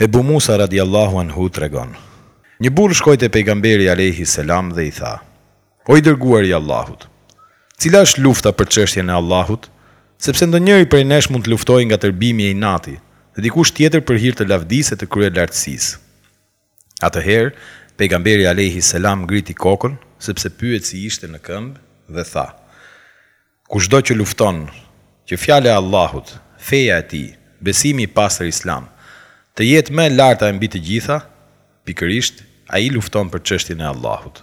Ebu Musa radijallahu anhu tregon, Një burrë shkoi te Pejgamberi alejhi selam dhe i tha, O i Dërguari i Allahut! Cila është lufta për çështjen e Allahut? Sepse ndonjëri prej nesh mund të luftojë nga tërbimi e inati, dhe dikush tjetër për hir të lavdisë e të kryelartësisë. Atëherë, Pejgamberi alejhi selam ngriti kokën, sepse pyetësi ishte në këmbë, dhe tha, Kushdo që lufton që fjala e Allahut, feja e tij, besimi i pastër islam, të jetë më e larta e mbi të gjitha, pikërisht ai lufton për çështjen e Allahut.